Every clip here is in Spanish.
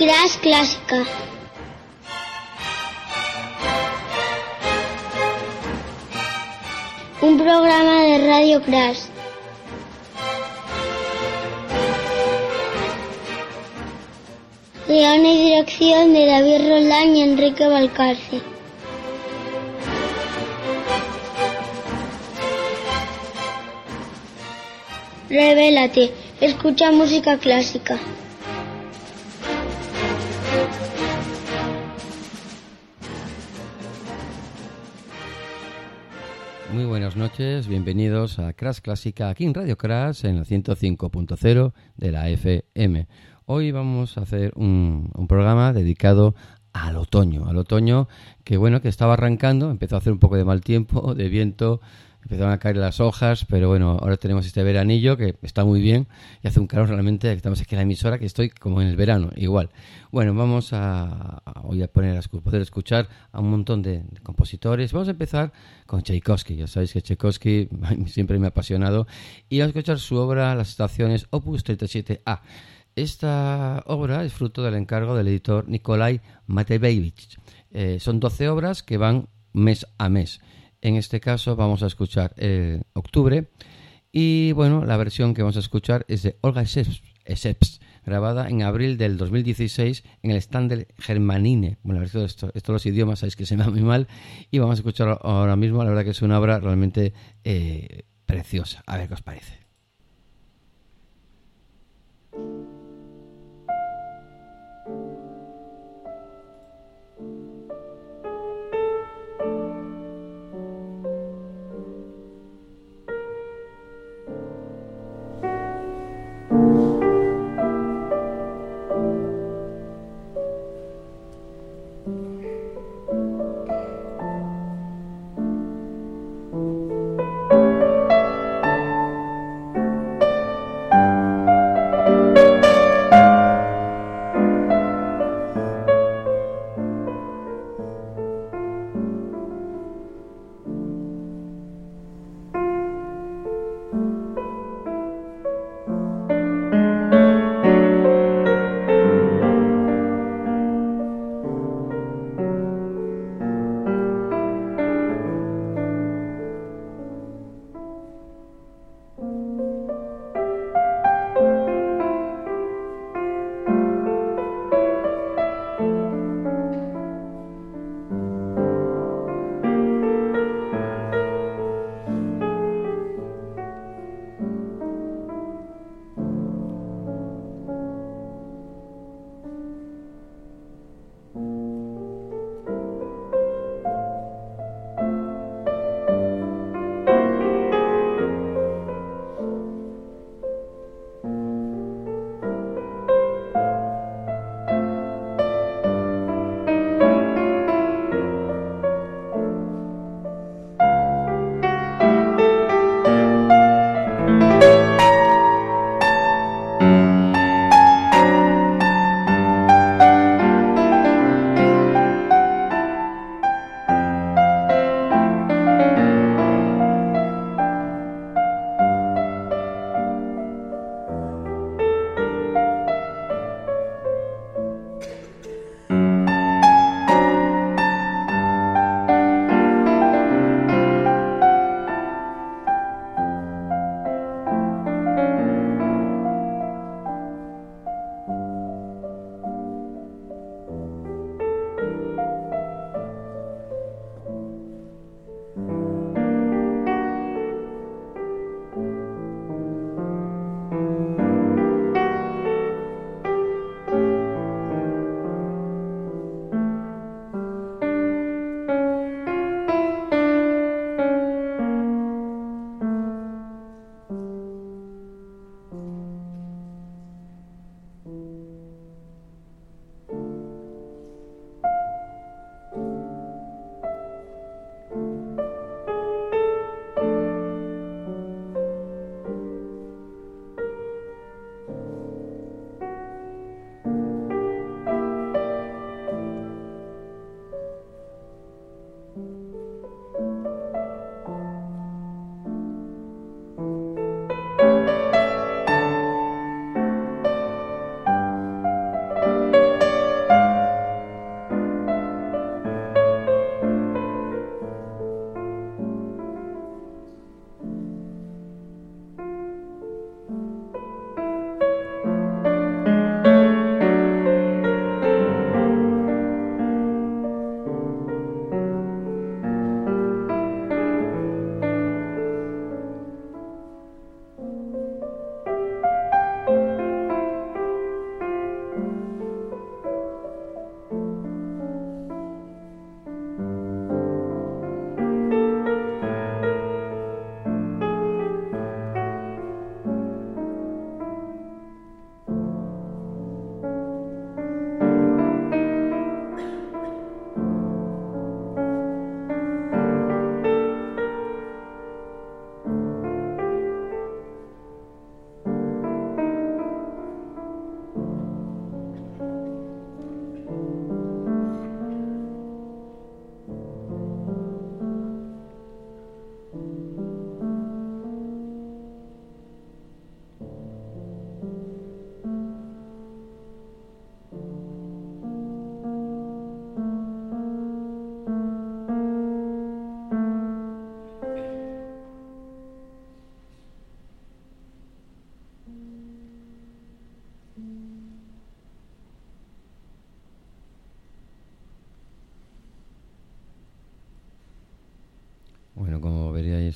Crash Clásica. Un programa de Radio Crash. Guión y dirección de David Roldán y Enrique Valcarce. Revélate, escucha música clásica. Buenas noches, bienvenidos a Crash Clásica aquí en Radio Crash en el 105.0 de la FM. Hoy vamos a hacer un, un, programa dedicado al otoño, al otoño que bueno, que estaba arrancando, empezó a hacer un poco de mal tiempo, de viento, empezaron a caer las hojas, pero bueno, ahora tenemos este veranillo que está muy bien y hace un calor realmente, estamos aquí en la emisora que estoy como en el verano, igual. Bueno, vamos a, hoy a poner a poder escuchar a un montón de, de, compositores. Vamos a empezar con Tchaikovsky, ya sabéis que Tchaikovsky siempre me ha apasionado y vamos a escuchar su obra Las estaciones Opus 37A. Esta obra es fruto del encargo del editor Nikolai Mateveyevich. Eh, son 12 obras que van mes a mes. En este caso vamos a escuchar eh, octubre y bueno, la versión que vamos a escuchar es de Olga Esseps, grabada en abril del 2016 en el stand del Germanine. Bueno, esto, esto, esto los idiomas sabéis que se me da muy mal y vamos a escuchar ahora mismo, la verdad que es una obra realmente eh, preciosa. A ver qué os parece.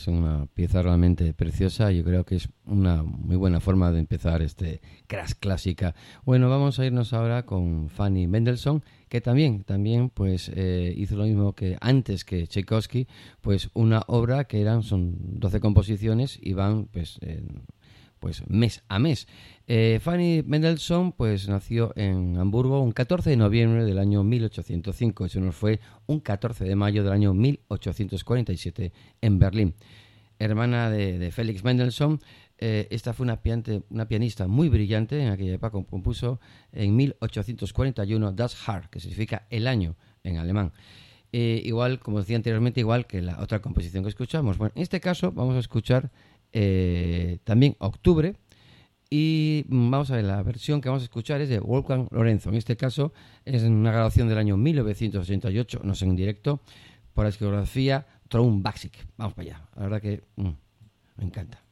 Es una pieza realmente preciosa. Yo creo que es una muy buena forma de empezar este Crash Clásica. Bueno, vamos a irnos ahora con Fanny Mendelssohn, que también, también pues eh, hizo lo mismo que antes que Tchaikovsky, pues una obra que eran, son 12 composiciones y van pues, pues mes a mes. Eh, Fanny Mendelssohn pues nació en Hamburgo un 14 de noviembre del año 1805. Eso nos fue un 14 de mayo del año 1847 en Berlín. Hermana de, de Félix Mendelssohn, eh, esta fue una, una, pianista muy brillante en aquella época. Compuso en 1841 Das Haar, que significa el año en alemán. Eh, igual, como decía anteriormente, igual que la otra composición que escuchamos. Bueno, en este caso vamos a escuchar también Octubre, y vamos a ver, la versión que vamos a escuchar es de Wolfgang Lorenzo. En este caso es una grabación del año 1988, no sé en directo, por la discografía Tron Basic. Vamos para allá. La verdad que mm, me encanta.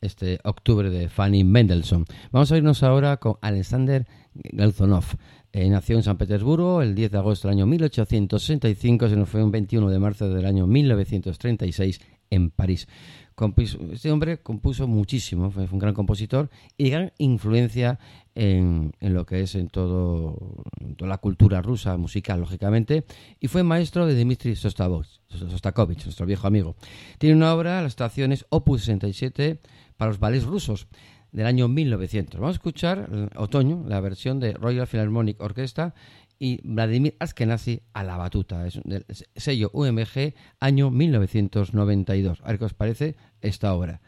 Este octubre de Fanny Mendelssohn. Vamos a irnos ahora con Alexander Galzonov. Eh, nació en San Petersburgo el 10 de agosto del año 1865, se nos fue un 21 de marzo del año 1936 en París. Este hombre compuso muchísimo, fue, un gran compositor y gran influencia en, lo que es en, todo, toda la cultura rusa musical, lógicamente, y fue maestro de Dmitri Sostakovich, nuestro viejo amigo. Tiene una obra, las estaciones Opus 67, para los ballets rusos del año 1900. Vamos a escuchar, en otoño, la versión de Royal Philharmonic Orchestra y Vladimir Askenazi a la batuta. Es del sello UMG, año 1992. A ver qué os parece esta obra.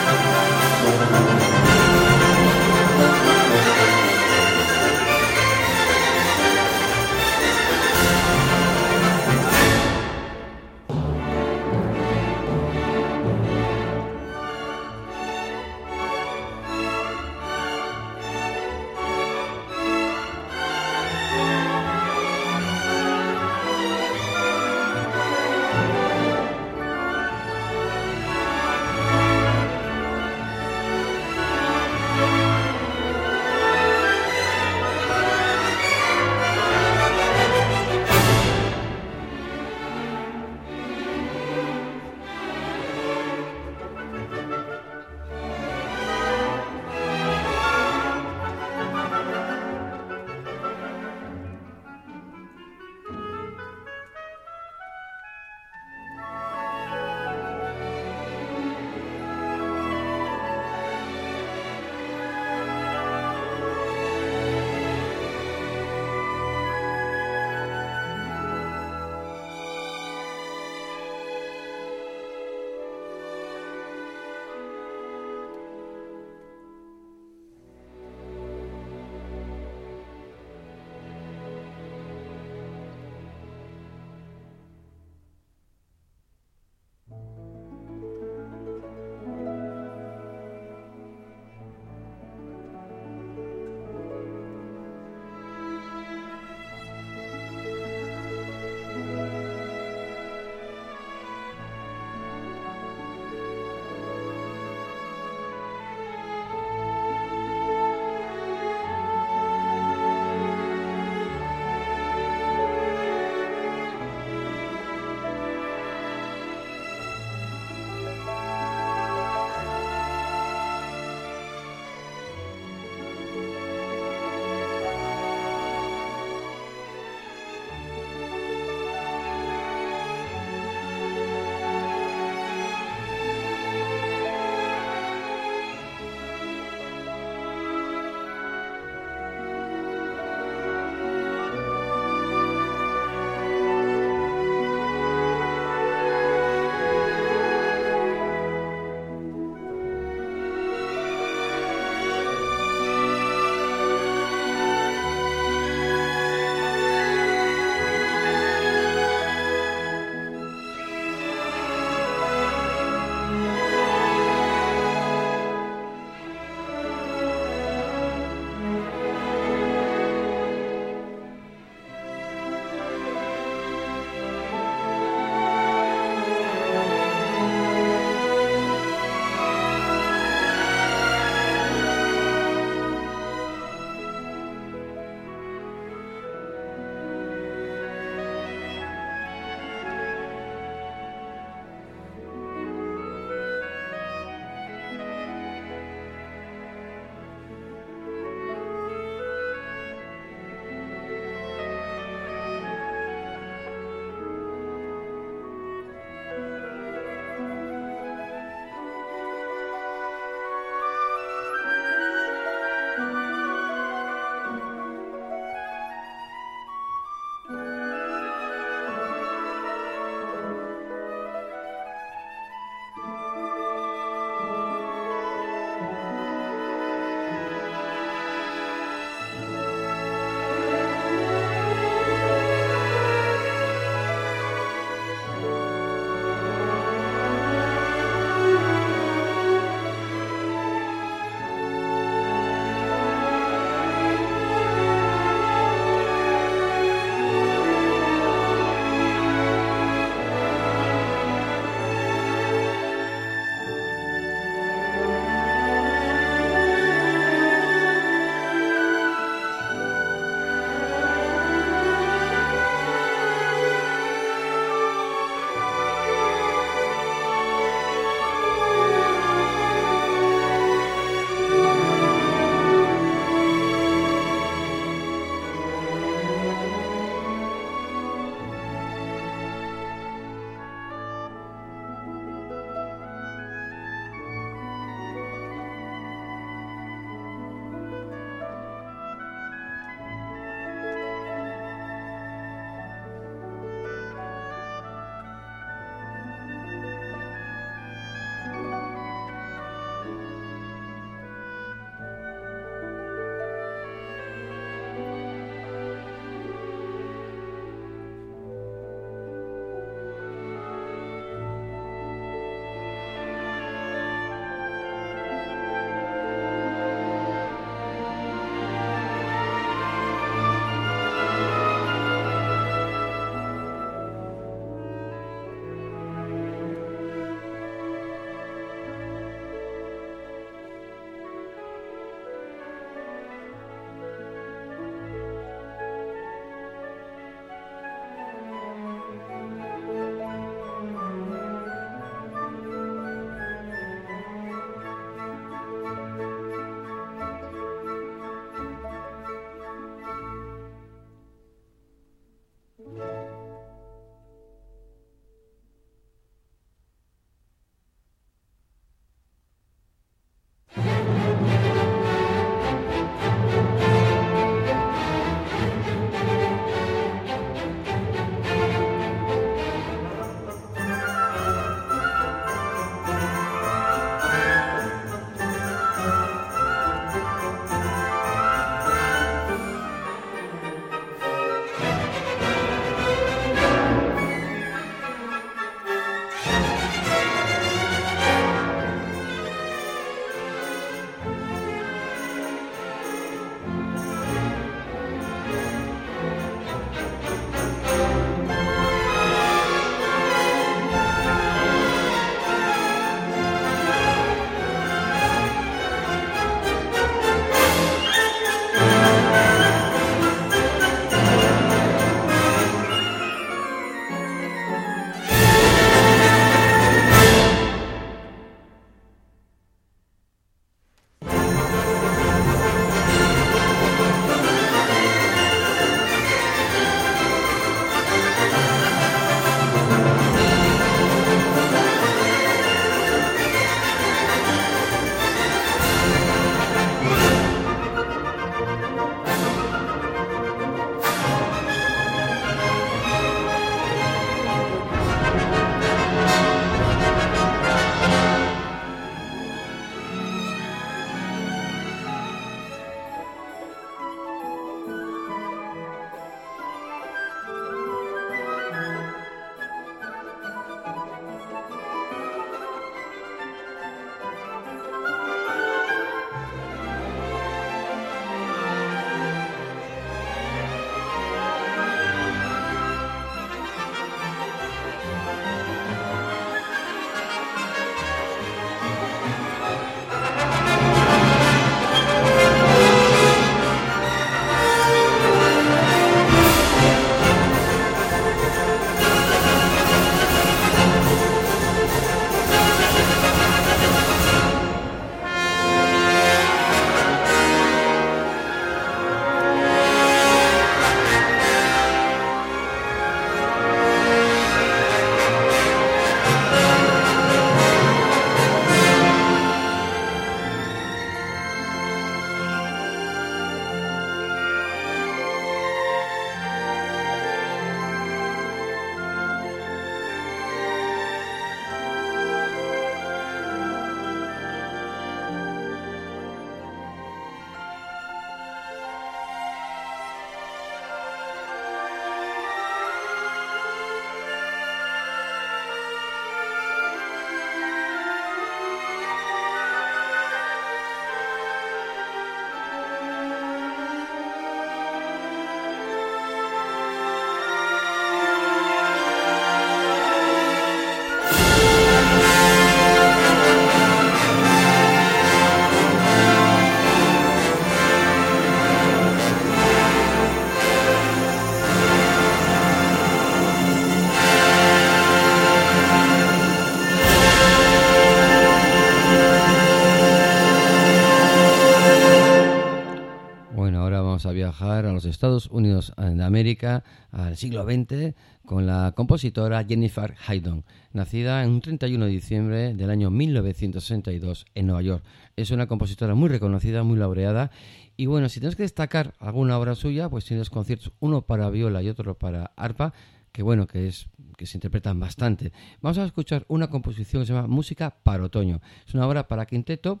Viajar a los Estados Unidos de América al siglo XX con la compositora Jennifer Haydon, nacida en un 31 de diciembre del año 1962 en Nueva York. Es una compositora muy reconocida, muy laureada. Y bueno, si tienes que destacar alguna obra suya, pues tienes conciertos, uno para viola y otro para arpa, que bueno, que es que se interpretan bastante. Vamos a escuchar una composición que se llama Música para otoño. Es una obra para quinteto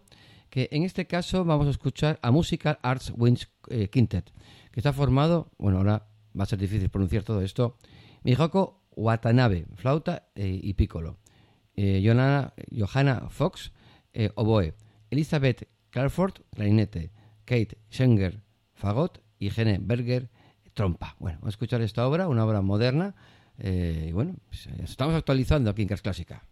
que en este caso vamos a escuchar a Musical Arts Winds eh, Quintet, está formado, bueno, ahora va a ser difícil pronunciar todo esto, Mihoko Watanabe, flauta eh, y piccolo, eh, Johanna Fox, oboe, Elizabeth Clarford, clarinete, Kate Schenger, fagot y Gene Berger, trompa. Bueno, vamos a escuchar esta obra, una obra moderna, y bueno, pues, estamos actualizando aquí en Cas Clásica.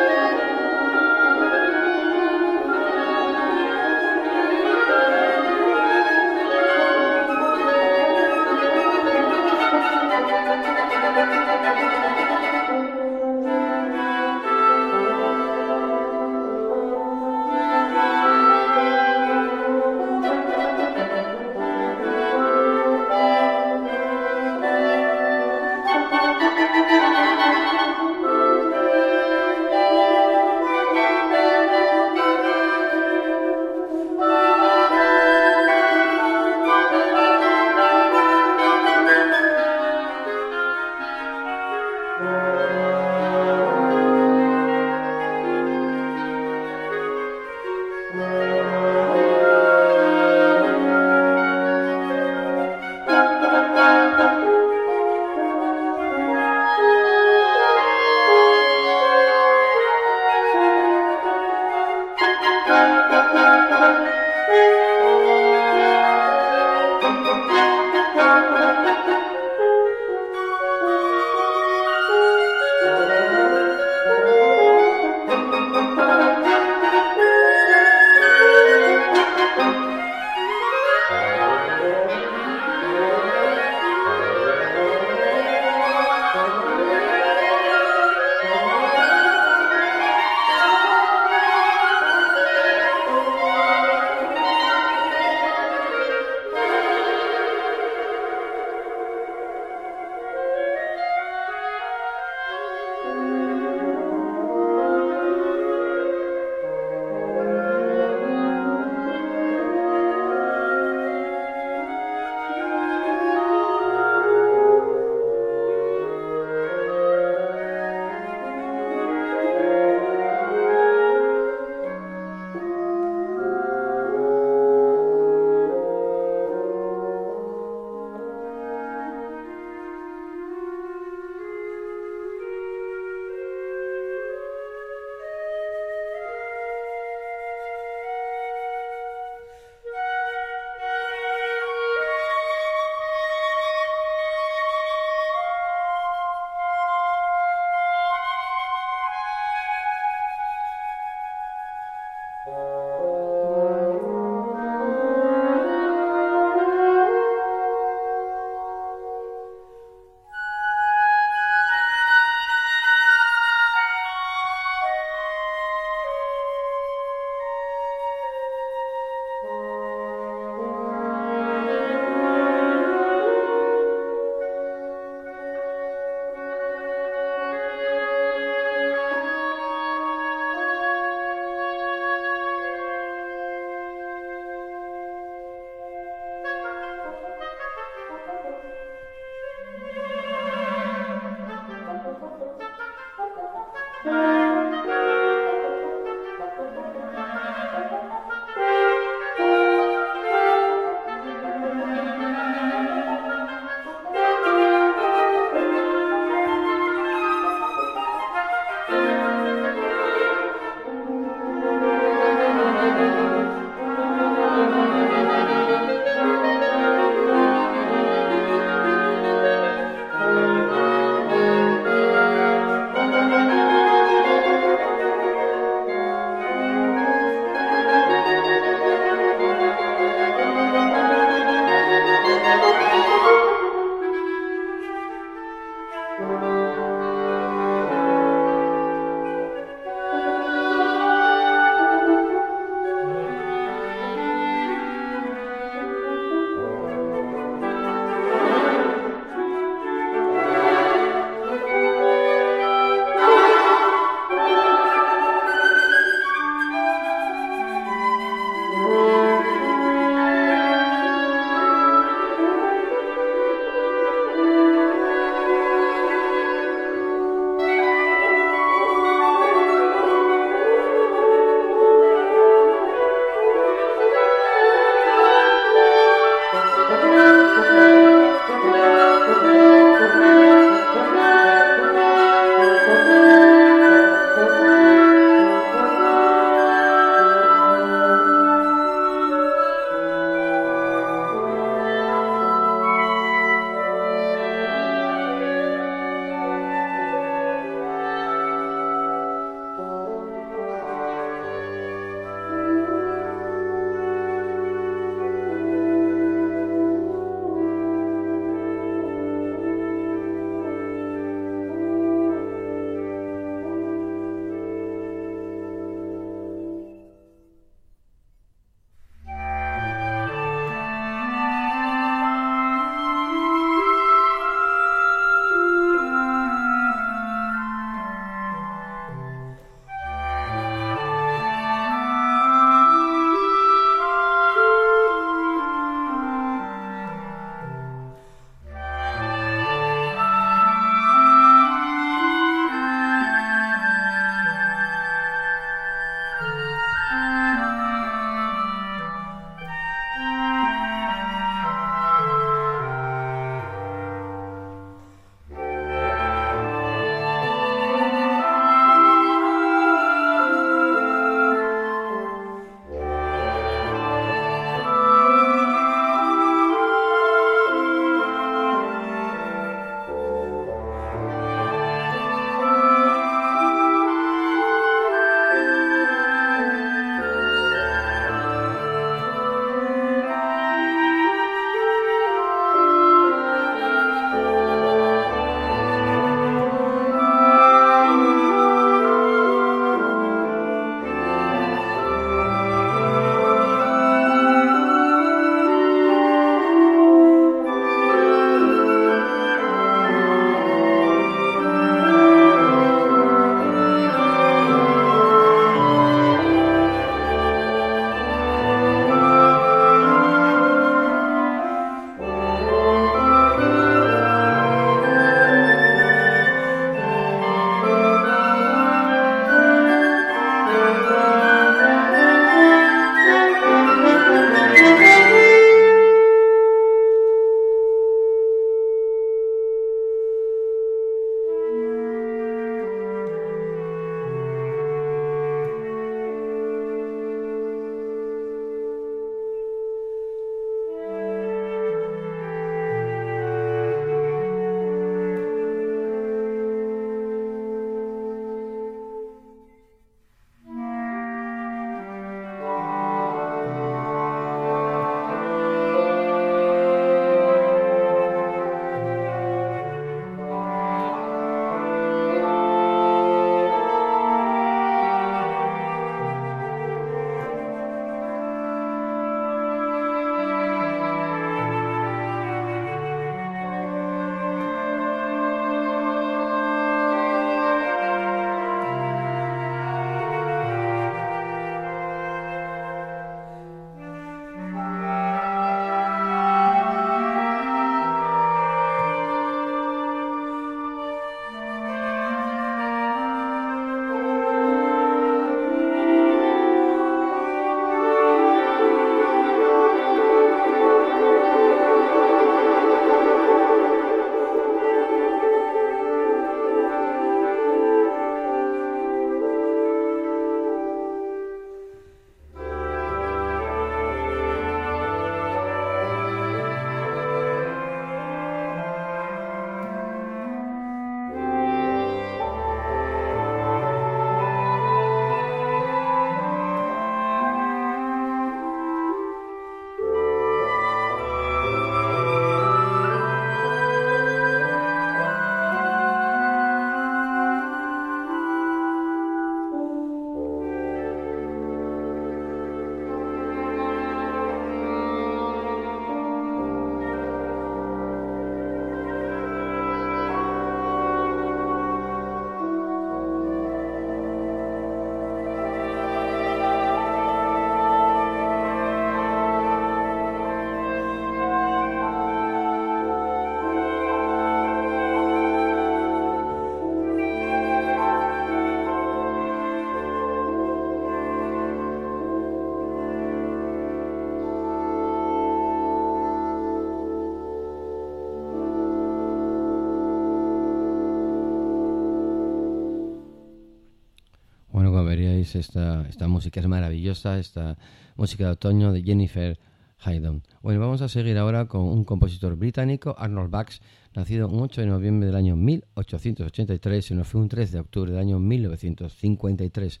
Esta, esta música es maravillosa, esta música de otoño de Jennifer Haydon. Bueno, vamos a seguir ahora con un compositor británico, Arnold Bax, nacido un 8 de noviembre del año 1883 y nos fue un 3 de octubre del año 1953.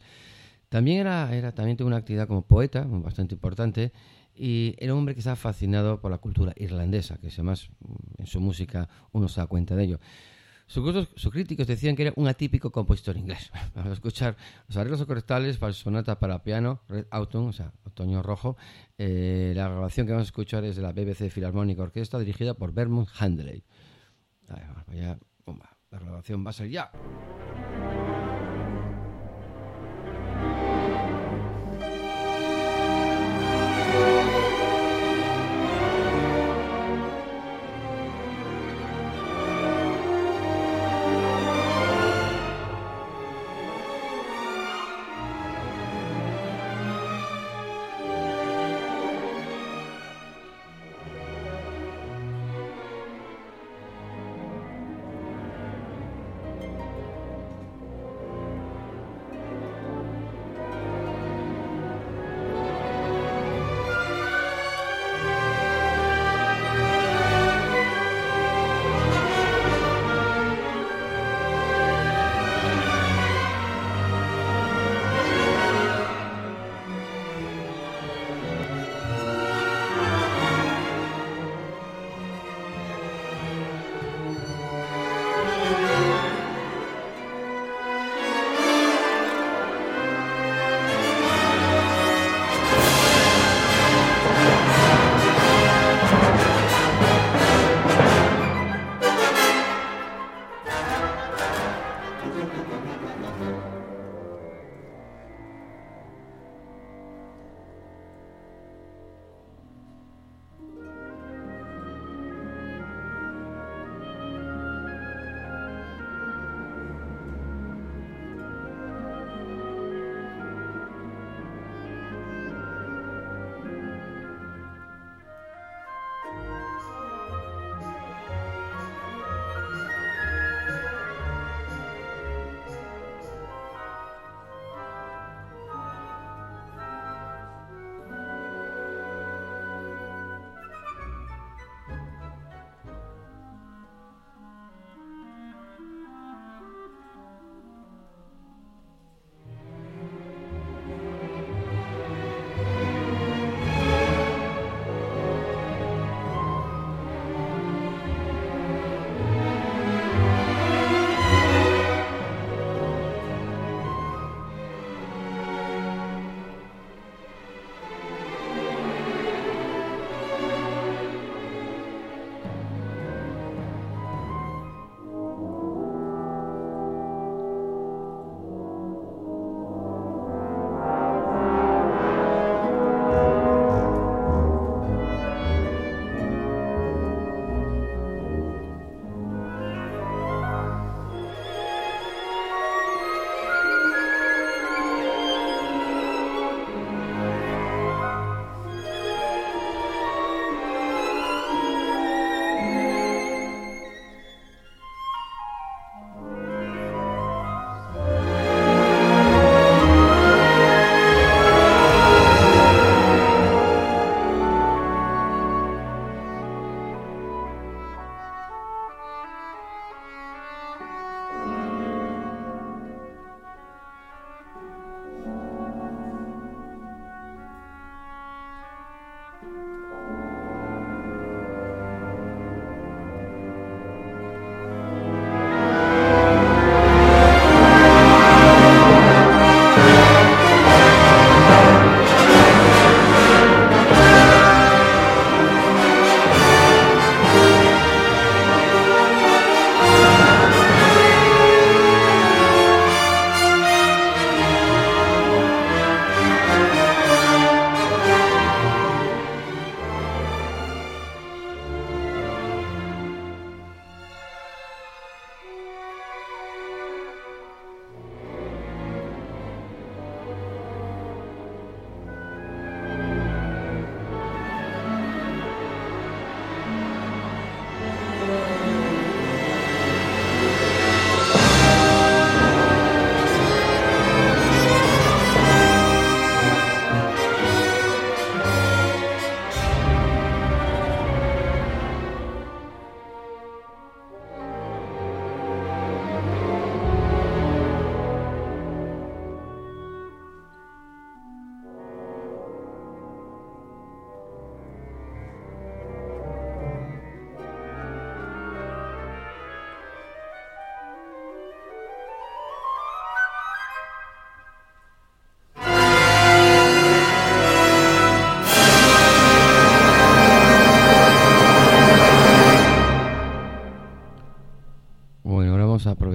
También era, era también tuvo una actividad como poeta, bastante importante, y era un hombre que estaba fascinado por la cultura irlandesa, que además en su música uno se da cuenta de ello. Sus, críticos decían que era un atípico compositor inglés. Vamos a escuchar los arreglos correctales para sonata para piano, Red Autumn, o sea, Otoño Rojo. Eh, la grabación que vamos a escuchar es de la BBC Filarmónica Orquesta, dirigida por Vermont Handley. la grabación va a ser ya.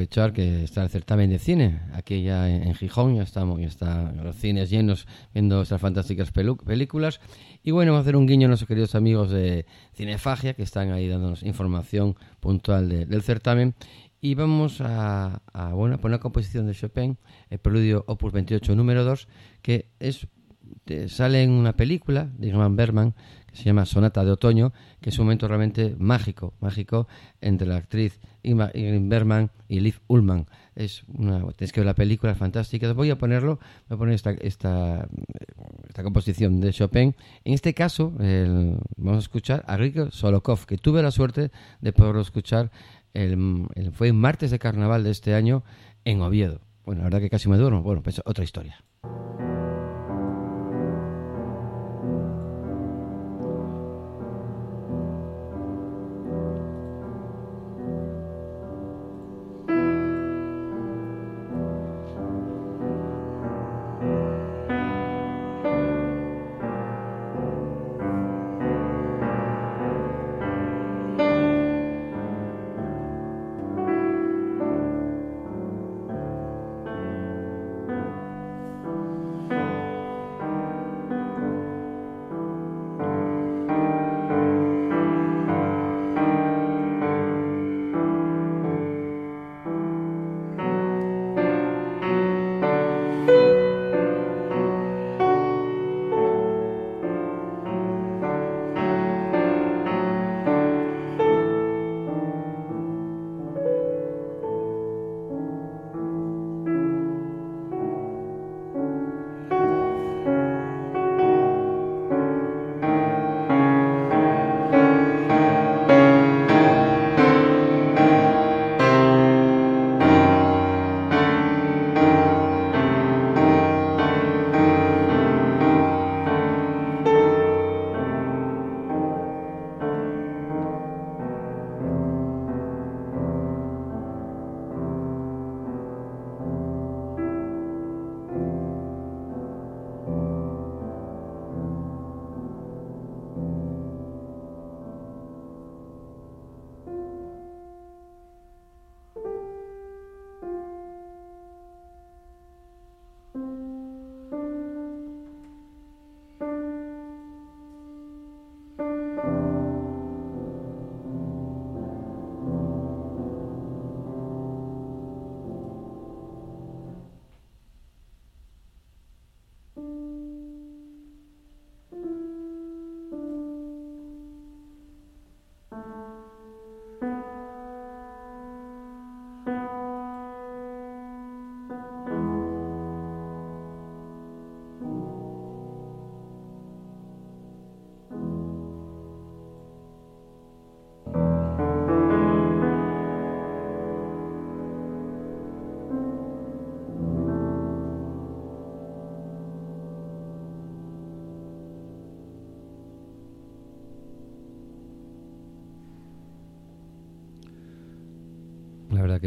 Aprovechar que está el certamen de cine aquí ya en, Gijón, ya estamos, ya están los cines llenos viendo estas fantásticas películas. Y bueno, vamos a hacer un guiño a nuestros queridos amigos de Cinefagia que están ahí dándonos información puntual del certamen. Y vamos a, bueno, poner una composición de Chopin, el preludio Opus 28 número 2, que es sale en una película de Irman Berman que se llama Sonata de Otoño, que es un momento realmente mágico, mágico entre la actriz Ingrid Berman y Liv Ullman. Es una, tienes que ver la película, es fantástica. Voy a ponerlo, voy a poner esta, esta, esta composición de Chopin. En este caso, vamos a escuchar a Rico Solokov, que tuve la suerte de poderlo escuchar, el, fue martes de carnaval de este año en Oviedo. Bueno, la verdad que casi me duermo. Bueno, pues otra historia.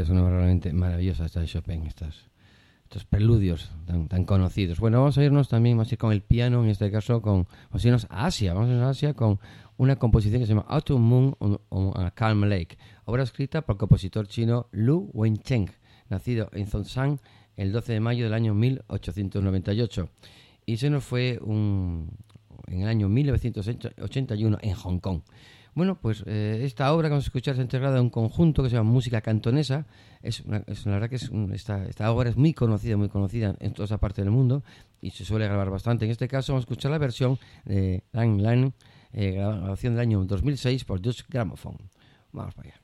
Que una realmente maravillosa esta de Chopin, estas, estos preludios tan, tan, conocidos. Bueno, vamos a irnos también más con el piano, en este caso con, vamos a irnos a Asia, vamos a irnos a Asia con una composición que se llama Autumn Moon on, a Calm Lake, obra escrita por el compositor chino Lu Wencheng, nacido en Zhongshan el 12 de mayo del año 1898. Y se nos fue un, en el año 1981 en Hong Kong. Bueno, pues eh, esta obra que vamos a escuchar está integrada en un conjunto que se llama Música Cantonesa. Es, la verdad que es esta, esta, obra es muy conocida, muy conocida en toda esa parte del mundo y se suele grabar bastante. En este caso vamos a escuchar la versión de Lang Lang, eh, grabación del año 2006 por Dutch Gramophone. Vamos para allá.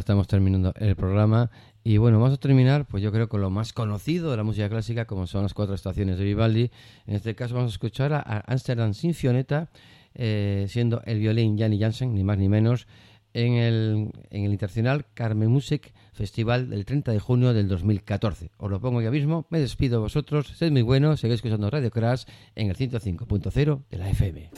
Estamos terminando el programa y bueno, vamos a terminar pues yo creo con lo más conocido de la música clásica como son las cuatro estaciones de Vivaldi. En este caso vamos a escuchar a Amsterdam Sinfionetta eh, siendo el violín Janny Jansen, ni más ni menos, en el, en el Internacional Carmen Music Festival del 30 de junio del 2014. Os lo pongo ya mismo, me despido de vosotros, sed muy buenos, seguís escuchando Radio Crash en el 105.0 de la FM.